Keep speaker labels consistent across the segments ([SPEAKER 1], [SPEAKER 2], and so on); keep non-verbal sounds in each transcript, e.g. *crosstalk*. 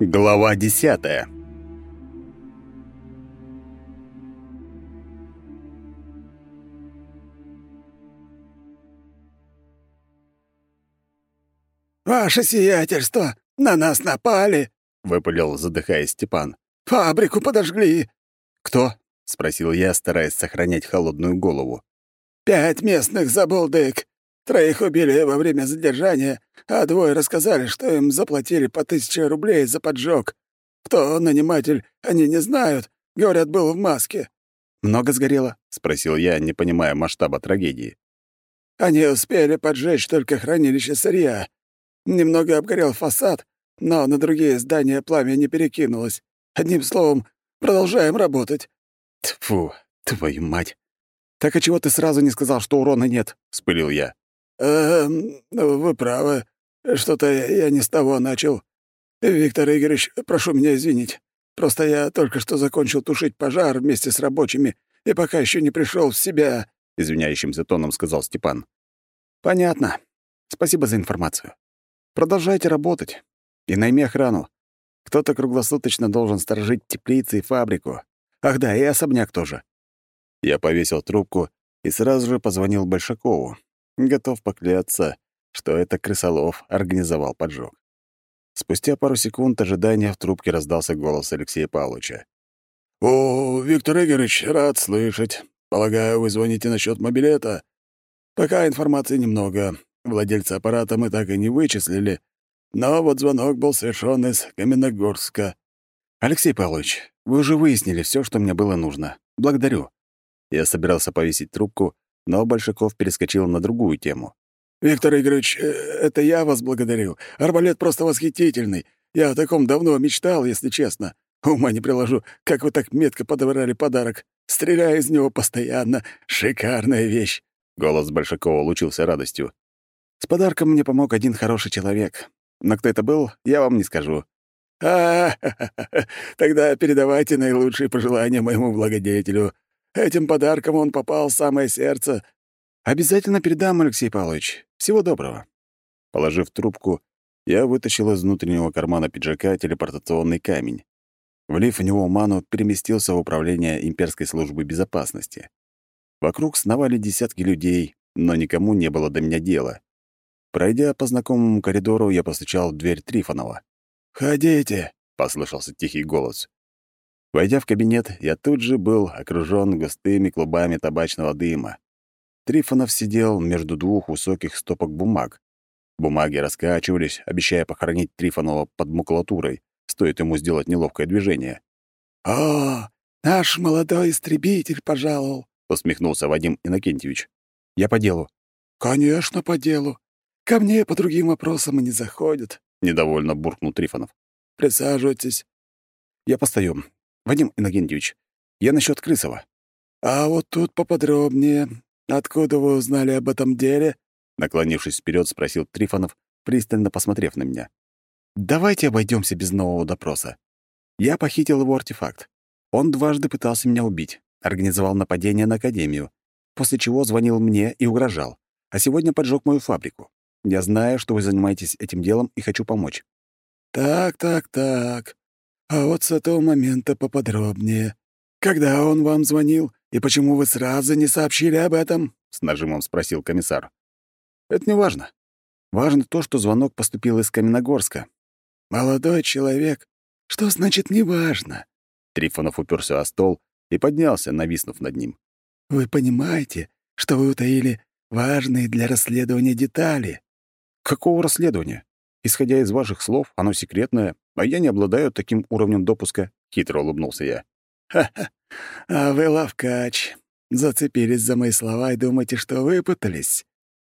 [SPEAKER 1] Глава десятая
[SPEAKER 2] «Ваше сиятельство! На нас напали!» — выпалил, задыхаясь Степан. «Фабрику подожгли!»
[SPEAKER 1] «Кто?» — спросил я, стараясь сохранять холодную голову.
[SPEAKER 2] «Пять местных забулдык. Троих убили во время задержания, а двое рассказали, что им заплатили по тысяче рублей за поджог. Кто наниматель, они не знают. Говорят, был в маске».
[SPEAKER 1] «Много сгорело?» — спросил я, не понимая масштаба трагедии.
[SPEAKER 2] «Они успели поджечь только хранилище сырья. Немного обгорел фасад, но на другие здания пламя не перекинулось. Одним словом, продолжаем работать».
[SPEAKER 1] «Тьфу, твою мать! Так а чего ты сразу не сказал, что урона нет?» — вспылил я.
[SPEAKER 2] «Эм, вы правы. Что-то я не с того начал. Виктор Игоревич, прошу меня извинить. Просто я только что закончил тушить пожар вместе с рабочими и пока еще не пришел в себя», —
[SPEAKER 1] извиняющимся тоном сказал Степан. «Понятно. Спасибо за информацию. Продолжайте работать. И найми охрану. Кто-то круглосуточно должен сторожить теплицы и фабрику. Ах да, и особняк тоже». Я повесил трубку и сразу же позвонил Большакову. Готов покляться, что это крысолов организовал поджог. Спустя пару секунд ожидания в трубке раздался голос Алексея Павловича.
[SPEAKER 2] «О, Виктор Игоревич, рад слышать. Полагаю, вы звоните насчет мобилета? Пока информации немного. Владельца аппарата мы так и не вычислили. Но вот звонок был совершен из Каменногорска.
[SPEAKER 1] «Алексей Павлович, вы уже выяснили все, что мне было нужно. Благодарю». Я собирался повесить трубку, но Большаков перескочил на другую тему.
[SPEAKER 2] «Виктор Игоревич, э, это я вас благодарю. Арбалет просто восхитительный. Я о таком давно мечтал, если честно. Ума не приложу, как вы так метко подобрали подарок. Стреляю из него постоянно. Шикарная вещь».
[SPEAKER 1] Голос Большакова лучился радостью. С подарком мне помог один хороший человек. Но кто это был, я вам не скажу.
[SPEAKER 2] А, -а, *laughs* -а тогда передавайте наилучшие пожелания моему благодетелю. Этим подарком он попал в самое сердце.
[SPEAKER 1] Обязательно передам, Алексей Павлович. Всего доброго. Положив трубку, я вытащил из внутреннего кармана пиджака телепортационный камень. Влив в него ману, переместился в управление имперской службы безопасности. Вокруг сновали десятки людей, но никому не было до меня дела. Пройдя по знакомому коридору, я постучал в дверь Трифонова.
[SPEAKER 2] «Ходите!»
[SPEAKER 1] — послышался тихий голос. Войдя в кабинет, я тут же был окружён густыми клубами табачного дыма. Трифонов сидел между двух высоких стопок бумаг. Бумаги раскачивались, обещая похоронить Трифонова под макулатурой, стоит ему сделать неловкое движение.
[SPEAKER 2] «О, наш молодой истребитель пожаловал», —
[SPEAKER 1] усмехнулся Вадим Иннокентьевич. «Я по делу».
[SPEAKER 2] «Конечно, по делу. Ко мне по другим вопросам и не заходят», — недовольно буркнул Трифонов. «Присаживайтесь».
[SPEAKER 1] «Я постою. Вадим Иннокентьевич, я насчет Крысова».
[SPEAKER 2] «А вот тут поподробнее. Откуда вы узнали об этом деле?»
[SPEAKER 1] Наклонившись вперед, спросил Трифонов, пристально посмотрев на меня. «Давайте обойдемся без нового допроса. Я похитил его артефакт. Он дважды пытался меня убить, организовал нападение на Академию, после чего звонил мне и угрожал, а сегодня поджег мою фабрику. Я знаю, что вы занимаетесь этим делом и хочу помочь».
[SPEAKER 2] «Так, так, так. А вот с этого момента поподробнее. Когда он вам звонил, и почему вы сразу не сообщили об этом?»
[SPEAKER 1] — с нажимом спросил комиссар. «Это не важно. Важно то, что звонок поступил из Каменогорска».
[SPEAKER 2] «Молодой человек, что значит «неважно»?»
[SPEAKER 1] Трифонов уперся о стол и поднялся, нависнув над ним.
[SPEAKER 2] «Вы понимаете, что вы утаили важные для расследования детали?»
[SPEAKER 1] «Какого расследования? Исходя из ваших слов, оно секретное, а я не обладаю таким уровнем допуска», — хитро улыбнулся я.
[SPEAKER 2] «Ха-ха, а вы ловкач. Зацепились за мои слова и думаете, что выпутались?»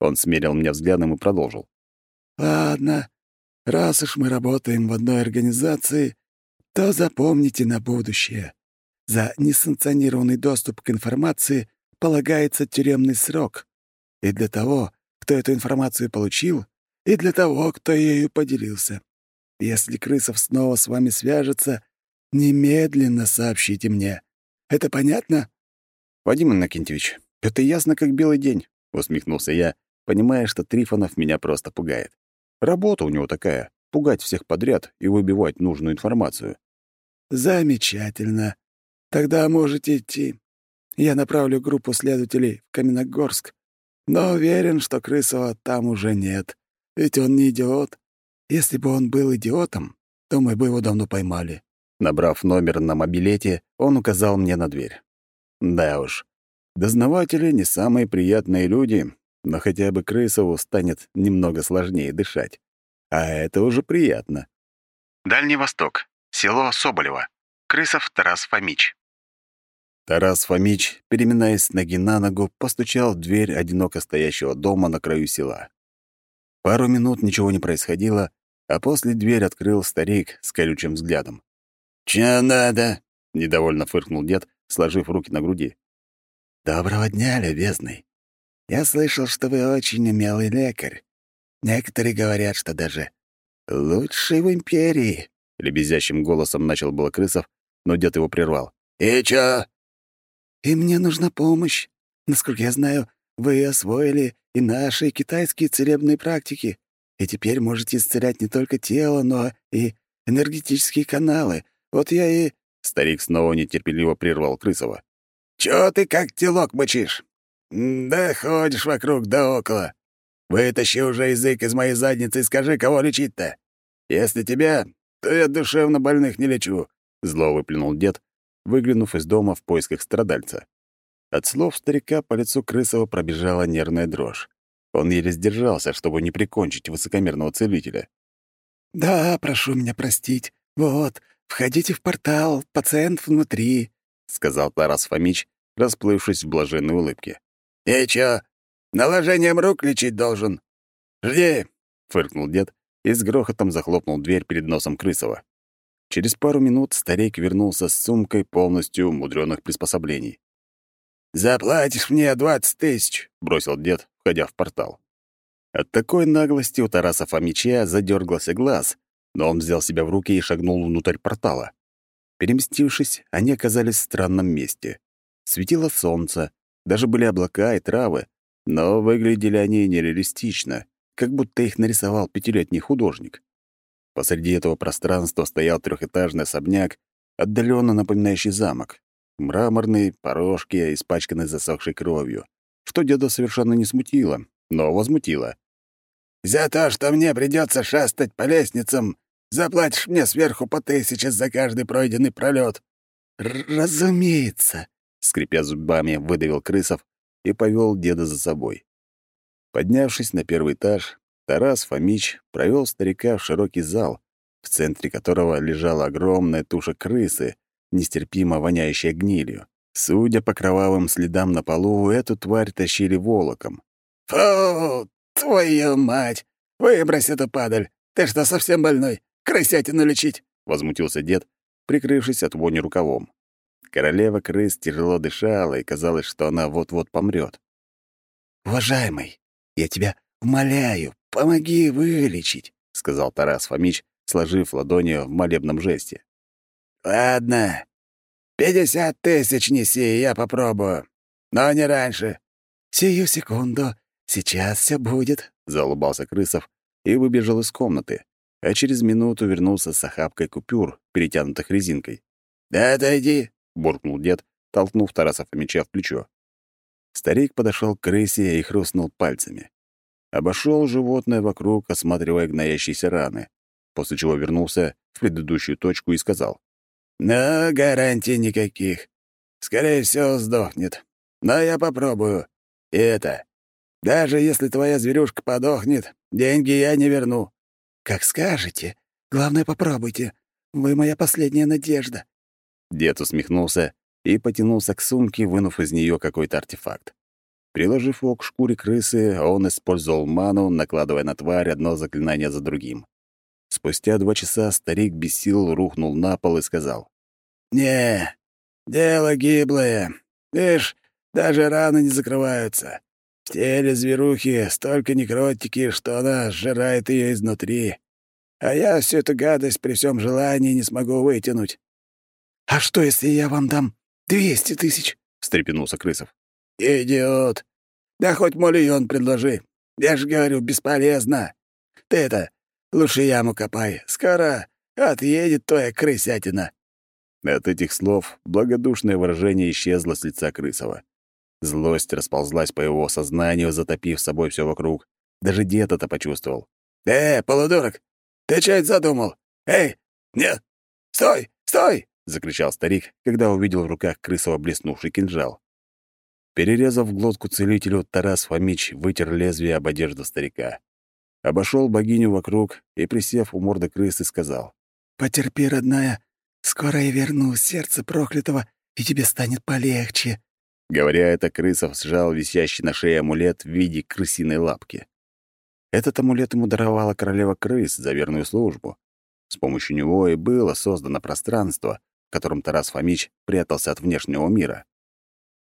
[SPEAKER 1] Он смерил меня взглядом и продолжил.
[SPEAKER 2] «Ладно, раз уж мы работаем в одной организации, то запомните на будущее. За несанкционированный доступ к информации полагается тюремный срок. И для того, кто эту информацию получил, и для того, кто ею поделился. Если Крысов снова с вами свяжется, немедленно сообщите мне. Это понятно?»
[SPEAKER 1] «Вадим Иннокентьевич, это ясно как белый день», — усмехнулся я понимая, что Трифонов меня просто пугает. Работа у него такая — пугать всех подряд и выбивать нужную информацию.
[SPEAKER 2] «Замечательно. Тогда можете идти. Я направлю группу следователей в Каменогорск, но уверен, что Крысова там уже нет, ведь он не идиот. Если бы он был идиотом, то мы бы его давно поймали».
[SPEAKER 1] Набрав номер на мобилете, он указал мне на дверь. Да уж, дознаватели не самые приятные люди, но хотя бы Крысову станет немного сложнее дышать. А это уже приятно.
[SPEAKER 3] Дальний Восток. Село Соболево. Крысов Тарас Фомич.
[SPEAKER 1] Тарас Фомич, переминаясь с ноги на ногу, постучал в дверь одиноко стоящего дома на краю села. Пару минут ничего не происходило, а после дверь открыл старик с колючим взглядом.
[SPEAKER 2] «Чё надо?»
[SPEAKER 1] — недовольно фыркнул дед, сложив руки на груди.
[SPEAKER 2] «Доброго дня, любезный. Я слышал, что вы очень умелый лекарь. Некоторые говорят, что даже лучший в империи».
[SPEAKER 1] Лебезящим голосом начал было Крысов, но дед его прервал.
[SPEAKER 2] «И чё?» «И мне нужна помощь. Насколько я знаю, вы освоили и наши, китайские целебные практики, и теперь можете исцелять не только тело, но и энергетические каналы. Вот я и...»
[SPEAKER 1] Старик снова нетерпеливо прервал Крысова.
[SPEAKER 2] «Чё ты как телок мычишь? Да ходишь вокруг да около. Вытащи уже язык из моей задницы и скажи, кого лечить-то. Если тебя, то я душевно больных не лечу», —
[SPEAKER 1] зло выплюнул дед, выглянув из дома в поисках страдальца. От слов старика по лицу Крысова пробежала нервная дрожь. Он еле сдержался, чтобы не прикончить высокомерного целителя.
[SPEAKER 2] «Да, прошу меня простить. Вот, входите в портал, пациент внутри», — сказал Тарас Фомич, расплывшись в блаженной улыбке. «И чё, наложением рук лечить должен? Жди!» — фыркнул дед и с грохотом захлопнул дверь перед носом Крысова.
[SPEAKER 1] Через пару минут старик вернулся с сумкой полностью мудрёных приспособлений.
[SPEAKER 2] «Заплатишь мне двадцать тысяч», — бросил дед, входя в портал.
[SPEAKER 1] От такой наглости у Тараса Фомича задергался глаз, но он взял себя в руки и шагнул внутрь портала. Переместившись, они оказались в странном месте. Светило солнце, даже были облака и травы, но выглядели они нереалистично, как будто их нарисовал пятилетний художник. Посреди этого пространства стоял трехэтажный особняк, отдаленно напоминающий замок. Мраморные, порожки, испачканные засохшей кровью, что деда совершенно не смутило, но возмутило.
[SPEAKER 2] «За то, что мне придется шастать по лестницам, заплатишь мне сверху по тысяче за каждый пройденный пролет. «Разумеется», — скрипя зубами, выдавил Крысов и повел деда за собой.
[SPEAKER 1] Поднявшись на первый этаж, Тарас Фомич провел старика в широкий зал, в центре которого лежала огромная туша крысы, нестерпимо воняющая гнилью. Судя по кровавым следам на полу, эту тварь тащили волоком.
[SPEAKER 2] «Фу, твою мать! Выбрось эту падаль! Ты что, совсем больной? Крысятину лечить!»
[SPEAKER 1] — возмутился дед, прикрывшись от вони рукавом. Королева крыс тяжело дышала, и казалось, что она вот-вот помрет.
[SPEAKER 2] «Уважаемый, я тебя умоляю, помоги вылечить», — сказал Тарас Фомич, сложив ладони в молебном жесте. «Ладно, пятьдесят тысяч неси, я попробую. Но не раньше». «Сию секунду. Сейчас все будет», —
[SPEAKER 1] заулыбался Крысов и выбежал из комнаты, а через минуту вернулся с охапкой купюр, перетянутых резинкой.
[SPEAKER 2] «Да отойди», —
[SPEAKER 1] буркнул дед, толкнув Тараса Фомича в плечо. Старик подошел к крысе и хрустнул пальцами. Обошел животное вокруг, осматривая гноящиеся раны, после чего вернулся в предыдущую точку и сказал.
[SPEAKER 2] Но гарантий никаких. Скорее всего, сдохнет. Но я попробую. И это. Даже если твоя зверюшка подохнет, деньги я не верну. Как скажете. Главное, попробуйте. Вы моя последняя надежда.
[SPEAKER 1] Дед усмехнулся и потянулся к сумке, вынув из нее какой-то артефакт. Приложив его к шкуре крысы, он использовал ману, накладывая на тварь одно заклинание за другим. Спустя два часа старик без сил рухнул на пол и сказал.
[SPEAKER 2] «Не, дело гиблое. Видишь, даже раны не закрываются. В теле зверухи столько некротики, что она сжирает ее изнутри. А я всю эту гадость при всем желании не смогу вытянуть». «А что, если я вам дам двести тысяч?» — встрепенулся Крысов. «Идиот! Да хоть миллион предложи. Я же говорю, бесполезно. Ты это, лучше яму копай. Скоро отъедет твоя крысятина».
[SPEAKER 1] От этих слов благодушное выражение исчезло с лица Крысова. Злость расползлась по его сознанию, затопив собой все вокруг. Даже дед это почувствовал.
[SPEAKER 2] «Э, полудурок, ты что это задумал? Эй, нет, стой, стой!» — закричал старик, когда увидел в руках Крысова блеснувший кинжал.
[SPEAKER 1] Перерезав глотку целителю, Тарас Фомич вытер лезвие об одежду старика. Обошел богиню вокруг и, присев у морды крысы, сказал.
[SPEAKER 2] «Потерпи, родная, скоро я верну сердце проклятого, и тебе станет полегче».
[SPEAKER 1] Говоря это, Крысов сжал висящий на шее амулет в виде крысиной лапки. Этот амулет ему даровала королева крыс за верную службу. С помощью него и было создано пространство, в котором Тарас Фомич прятался от внешнего мира.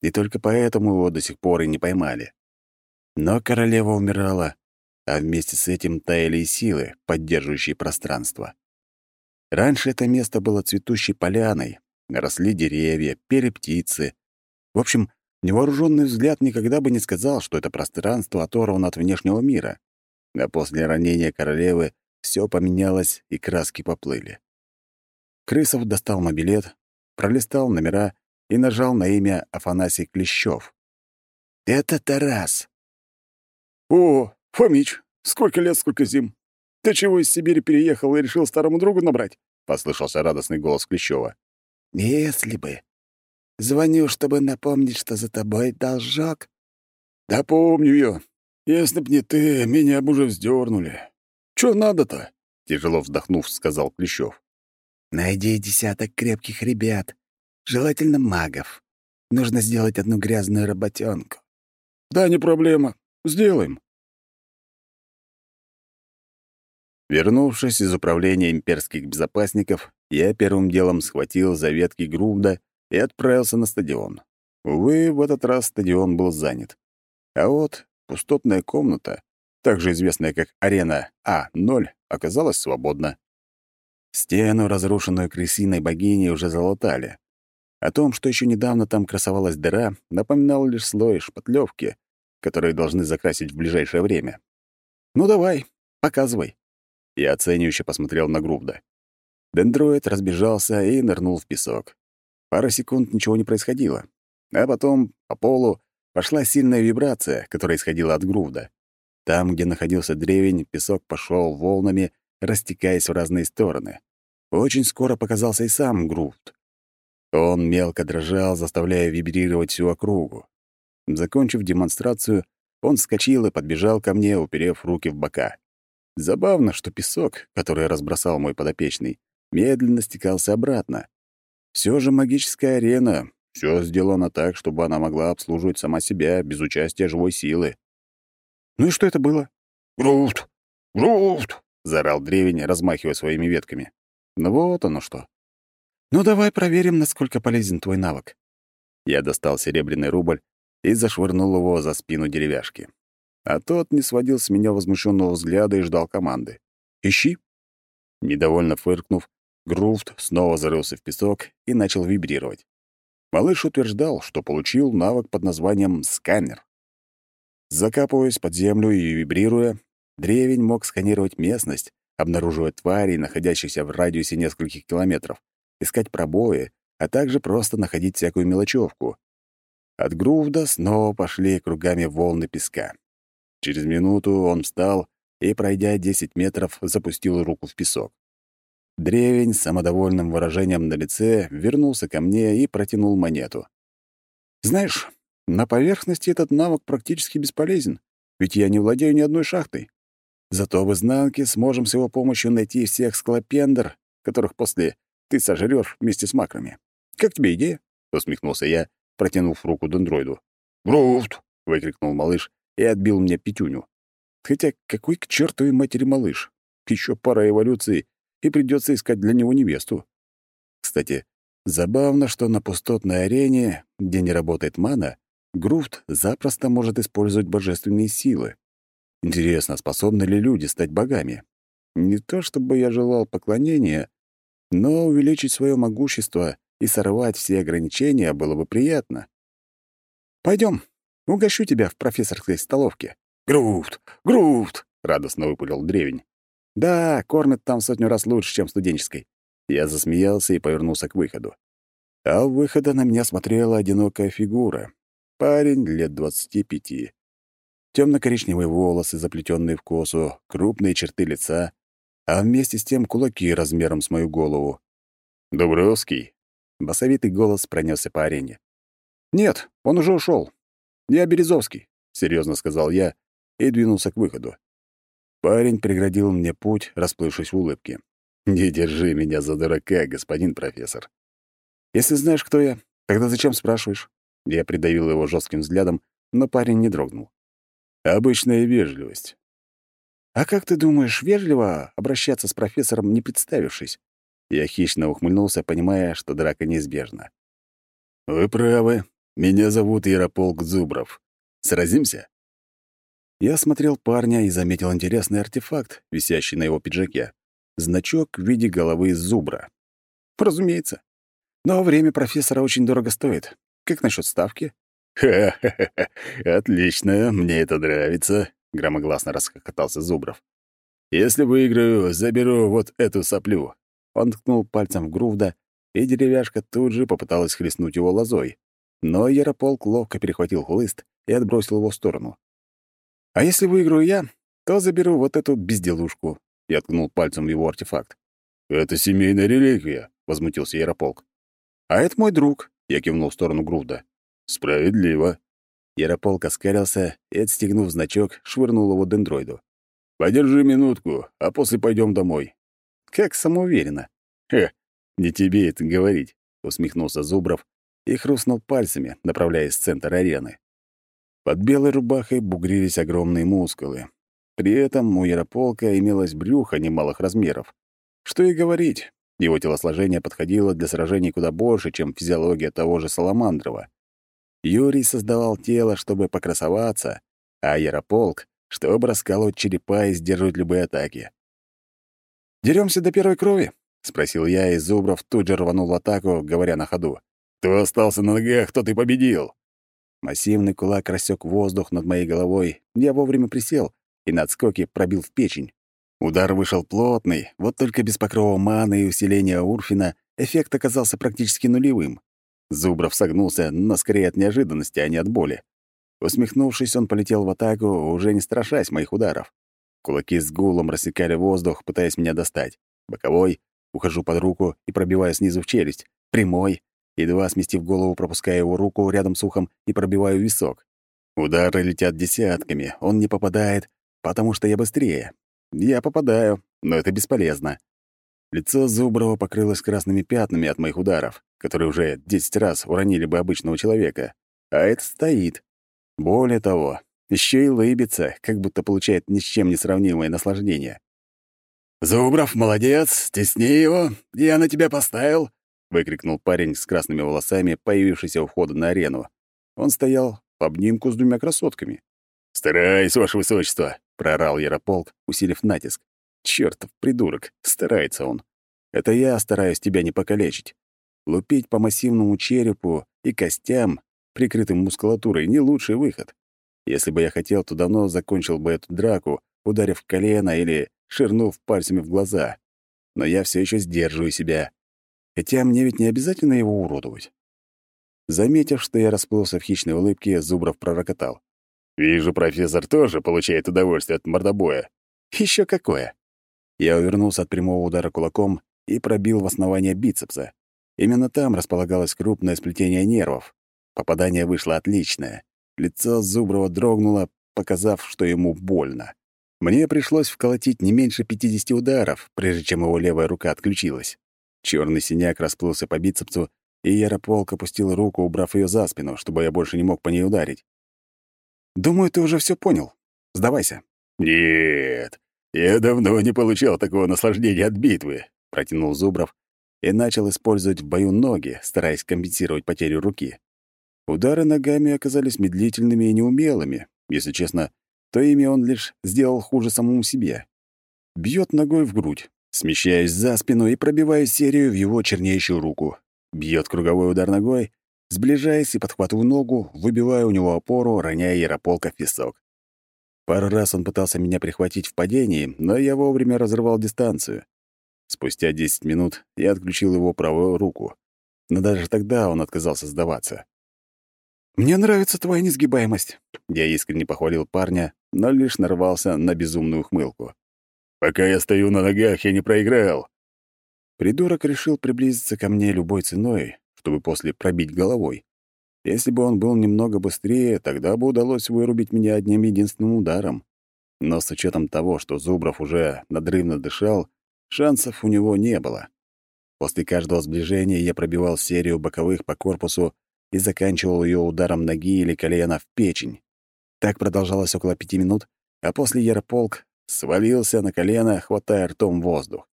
[SPEAKER 1] И только поэтому его до сих пор и не поймали. Но королева умирала, а вместе с этим таяли и силы, поддерживающие пространство. Раньше это место было цветущей поляной, росли деревья, пели птицы. В общем, невооруженный взгляд никогда бы не сказал, что это пространство оторвано от внешнего мира. А после ранения королевы все поменялось, и краски поплыли. Крысов достал мобилет, пролистал номера и нажал на имя Афанасий Клещев.
[SPEAKER 2] «Это Тарас».
[SPEAKER 4] «О, Фомич, сколько лет, сколько зим. Ты чего из Сибири переехал и решил старому другу набрать?» — послышался радостный голос Клещева.
[SPEAKER 2] «Если бы. Звоню, чтобы напомнить, что за тобой должок».
[SPEAKER 4] «Да помню я. Если б не ты, меня бы уже вздернули. Чё надо-то?» — тяжело вздохнув, сказал Клещев.
[SPEAKER 2] «Найди десяток крепких ребят, желательно магов. Нужно сделать одну грязную работенку.
[SPEAKER 4] «Да, не проблема. Сделаем».
[SPEAKER 1] Вернувшись из управления имперских безопасников, я первым делом схватил за ветки Грубда и отправился на стадион. Увы, в этот раз стадион был занят. А вот пустотная комната, также известная как арена А-0, оказалась свободна. Стену, разрушенную крысиной богиней, уже залатали. О том, что еще недавно там красовалась дыра, напоминал лишь слой шпатлевки, которые должны закрасить в ближайшее время. «Ну давай, показывай». Я оценивающе посмотрел на Грубда. Дендроид разбежался и нырнул в песок. Пара секунд ничего не происходило. А потом по полу пошла сильная вибрация, которая исходила от Грувда. Там, где находился древень, песок пошел волнами, растекаясь в разные стороны. Очень скоро показался и сам Грувд. Он мелко дрожал, заставляя вибрировать всю округу. Закончив демонстрацию, он вскочил и подбежал ко мне, уперев руки в бока. Забавно, что песок, который разбросал мой подопечный, медленно стекался обратно. Все же магическая арена, все сделано так, чтобы она могла обслуживать сама себя без участия живой силы. Ну и что это было?
[SPEAKER 4] «Груфт! Груфт!»
[SPEAKER 1] — заорал древень, размахивая своими ветками. Ну вот оно что.
[SPEAKER 2] «Ну давай проверим, насколько полезен твой навык».
[SPEAKER 1] Я достал серебряный рубль и зашвырнул его за спину деревяшки. А тот не сводил с меня возмущенного взгляда и ждал команды. «Ищи». Недовольно фыркнув, Груфт снова зарылся в песок и начал вибрировать. Малыш утверждал, что получил навык под названием «сканер». Закапываясь под землю и вибрируя, древень мог сканировать местность, обнаруживая тварей, находящихся в радиусе нескольких километров, искать пробои, а также просто находить всякую мелочевку. От Грувда снова пошли кругами волны песка. Через минуту он встал и, пройдя 10 метров, запустил руку в песок. Древень с самодовольным выражением на лице вернулся ко мне и протянул монету. «Знаешь, на поверхности этот навык практически бесполезен, ведь я не владею ни одной шахтой. Зато в изнанке сможем с его помощью найти всех склопендр, которых после ты сожрёшь вместе с макрами. Как тебе идея?» — усмехнулся я, протянув руку дендроиду.
[SPEAKER 4] «Груфт!»
[SPEAKER 1] — выкрикнул малыш и отбил мне пятюню. Хотя какой к чертовой матери малыш? Еще пара эволюций, и придется искать для него невесту. Кстати, забавно, что на пустотной арене, где не работает мана, Груфт запросто может использовать божественные силы. Интересно, способны ли люди стать богами? Не то чтобы я желал поклонения, но увеличить свое могущество и сорвать все ограничения было бы приятно. Пойдем, угощу тебя в профессорской столовке.
[SPEAKER 4] «Груфт! Груфт!» — радостно выпалил древень.
[SPEAKER 1] «Да, кормят там сотню раз лучше, чем студенческой». Я засмеялся и повернулся к выходу. А у выхода на меня смотрела одинокая фигура. Парень лет двадцати пяти. Темно-коричневые волосы, заплетенные в косу, крупные черты лица, а вместе с тем кулаки размером с мою голову.
[SPEAKER 4] «Дубровский?»
[SPEAKER 1] — басовитый голос пронесся по арене. «Нет, он уже ушел. Я Березовский», — серьезно сказал я и двинулся к выходу. Парень преградил мне путь, расплывшись в улыбке. «Не держи меня за дурака, господин профессор. Если знаешь, кто я, тогда зачем спрашиваешь?» Я придавил его жестким взглядом, но парень не дрогнул.
[SPEAKER 4] «Обычная вежливость».
[SPEAKER 1] «А как ты думаешь, вежливо обращаться с профессором, не представившись?» Я хищно ухмыльнулся, понимая, что драка неизбежна.
[SPEAKER 4] «Вы правы. Меня зовут Ярополк Зубров. Сразимся?»
[SPEAKER 1] Я смотрел парня и заметил интересный артефакт, висящий на его пиджаке. Значок в виде головы зубра. Разумеется. Но время профессора очень дорого стоит. Как насчет ставки?
[SPEAKER 4] «Ха-ха-ха! Отлично, мне это нравится», — громогласно расхохотался Зубров. «Если выиграю, заберу вот эту соплю».
[SPEAKER 1] Он ткнул пальцем в Грувда, и деревяшка тут же попыталась хлестнуть его лозой. Но Ярополк ловко перехватил хлыст и отбросил его в сторону. А если выиграю я, то заберу вот эту безделушку. Я ткнул пальцем его артефакт.
[SPEAKER 4] «Это семейная реликвия», — возмутился Ярополк.
[SPEAKER 1] «А это мой друг», — я кивнул в сторону Грувда.
[SPEAKER 4] «Справедливо».
[SPEAKER 1] Ярополк оскарился и, отстегнув значок, швырнул его дендроиду.
[SPEAKER 4] «Подержи минутку, а после пойдем домой».
[SPEAKER 1] «Как самоуверенно».
[SPEAKER 4] «Хе, не тебе это говорить», —
[SPEAKER 1] усмехнулся Зубров и хрустнул пальцами, направляясь в центр арены. Под белой рубахой бугрились огромные мускулы. При этом у Ярополка имелось брюхо немалых размеров. Что и говорить, его телосложение подходило для сражений куда больше, чем физиология того же Саламандрова. Юрий создавал тело, чтобы покрасоваться, а Ярополк — чтобы расколоть черепа и сдерживать любые атаки. Деремся до первой крови?» — спросил я, и Зубров тут же рванул в атаку, говоря на ходу.
[SPEAKER 4] «Кто остался на ногах, тот и победил!»
[SPEAKER 1] Массивный кулак рассек воздух над моей головой. Я вовремя присел и на отскоке пробил в печень. Удар вышел плотный, вот только без покрова маны и усиления Урфина эффект оказался практически нулевым. Зубров согнулся, но скорее от неожиданности, а не от боли. Усмехнувшись, он полетел в атаку, уже не страшась моих ударов. Кулаки с гулом рассекали воздух, пытаясь меня достать. Боковой, ухожу под руку и пробиваю снизу в челюсть. Прямой, едва сместив голову, пропуская его руку рядом с ухом и пробиваю висок. Удары летят десятками, он не попадает, потому что я быстрее. Я попадаю, но это бесполезно. Лицо Зуброва покрылось красными пятнами от моих ударов, которые уже десять раз уронили бы обычного человека. А это стоит. Более того, еще и лыбится, как будто получает ни с чем не сравнимое наслаждение.
[SPEAKER 4] «Зубров, молодец! Стесни его! Я на тебя поставил!»
[SPEAKER 1] Выкрикнул парень с красными волосами, появившийся у входа на арену. Он стоял в обнимку с двумя красотками.
[SPEAKER 4] «Старайся, ваше высочество!»
[SPEAKER 1] — проорал Ярополк, усилив натиск. «Чёртов придурок! Старается он! Это я стараюсь тебя не покалечить. Лупить по массивному черепу и костям, прикрытым мускулатурой, не лучший выход. Если бы я хотел, то давно закончил бы эту драку, ударив колено или ширнув пальцами в глаза. Но я все еще сдерживаю себя. Хотя мне ведь не обязательно его уродовать. Заметив, что я расплылся в хищной улыбке, Зубров пророкотал.
[SPEAKER 4] «Вижу, профессор тоже получает удовольствие от мордобоя».
[SPEAKER 1] Еще какое!» Я увернулся от прямого удара кулаком и пробил в основание бицепса. Именно там располагалось крупное сплетение нервов. Попадание вышло отличное. Лицо Зуброва дрогнуло, показав, что ему больно. Мне пришлось вколотить не меньше 50 ударов, прежде чем его левая рука отключилась. Черный синяк расплылся по бицепсу, и Ярополк опустил руку, убрав ее за спину, чтобы я больше не мог по ней ударить. «Думаю, ты уже все понял. Сдавайся».
[SPEAKER 4] «Нет, я давно не получал такого наслаждения от битвы», — протянул Зубров и начал использовать в бою ноги, стараясь компенсировать потерю руки.
[SPEAKER 1] Удары ногами оказались медлительными и неумелыми. Если честно, то ими он лишь сделал хуже самому себе. Бьет ногой в грудь, Смещаюсь за спину и пробиваю серию в его чернеющую руку. Бьет круговой удар ногой, сближаясь и подхватываю ногу, выбиваю у него опору, роняя Ярополка в песок.
[SPEAKER 4] Пару раз он пытался меня прихватить в падении, но я вовремя разрывал дистанцию. Спустя 10 минут я отключил его правую руку. Но даже тогда он отказался сдаваться.
[SPEAKER 1] «Мне нравится твоя несгибаемость».
[SPEAKER 4] Я искренне похвалил парня, но лишь нарвался на безумную ухмылку. «Пока я стою на ногах, я не проиграл». Придурок решил приблизиться ко мне любой ценой, чтобы после пробить головой. Если бы он был немного быстрее, тогда бы удалось вырубить меня одним единственным ударом. Но с учетом того, что Зубров уже надрывно дышал, шансов у него не было. После каждого сближения я пробивал серию боковых по корпусу и заканчивал ее ударом ноги или колена в печень. Так продолжалось около пяти минут, а после Ярополк свалился на колено, хватая ртом воздух.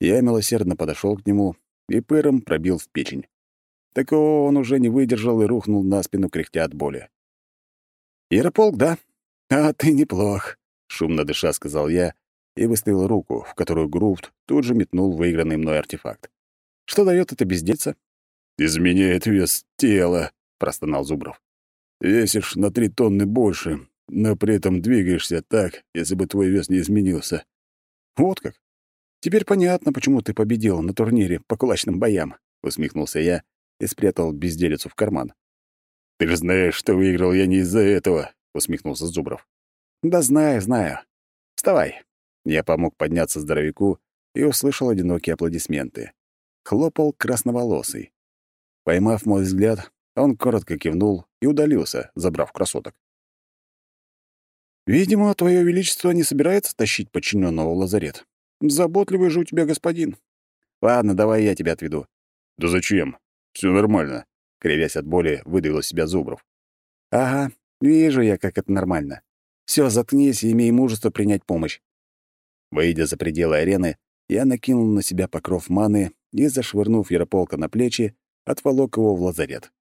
[SPEAKER 4] Я милосердно подошел к нему и пыром пробил в печень. Такого он уже не выдержал и рухнул на спину, кряхтя от боли.
[SPEAKER 1] «Ярополк, да? А ты неплох», —
[SPEAKER 4] шумно дыша сказал я и выставил руку, в которую Груфт тут же метнул выигранный мной артефакт.
[SPEAKER 1] «Что дает это бездельце?»
[SPEAKER 4] «Изменяет вес тела», — простонал Зубров. «Весишь на три тонны больше, но при этом двигаешься так, если бы твой вес не изменился».
[SPEAKER 1] «Вот как? Теперь понятно, почему ты победил на турнире по кулачным боям», — усмехнулся я и спрятал безделицу в карман.
[SPEAKER 4] «Ты же знаешь, что выиграл я не из-за этого», — усмехнулся Зубров.
[SPEAKER 1] «Да знаю, знаю. Вставай». Я помог подняться здоровяку и услышал одинокие аплодисменты. Хлопал красноволосый. Поймав мой взгляд, он коротко кивнул и удалился, забрав красоток. «Видимо, Твое Величество не собирается тащить подчиненного в лазарет. Заботливый же у тебя господин. Ладно, давай я тебя отведу».
[SPEAKER 4] «Да зачем? Все нормально», — кривясь от боли, выдавил себя Зубров.
[SPEAKER 1] «Ага, вижу я, как это нормально. Все, заткнись и имей мужество принять помощь».
[SPEAKER 4] Выйдя за пределы арены, я накинул на себя покров маны и, зашвырнув Ярополка на плечи, отволок его в лазарет.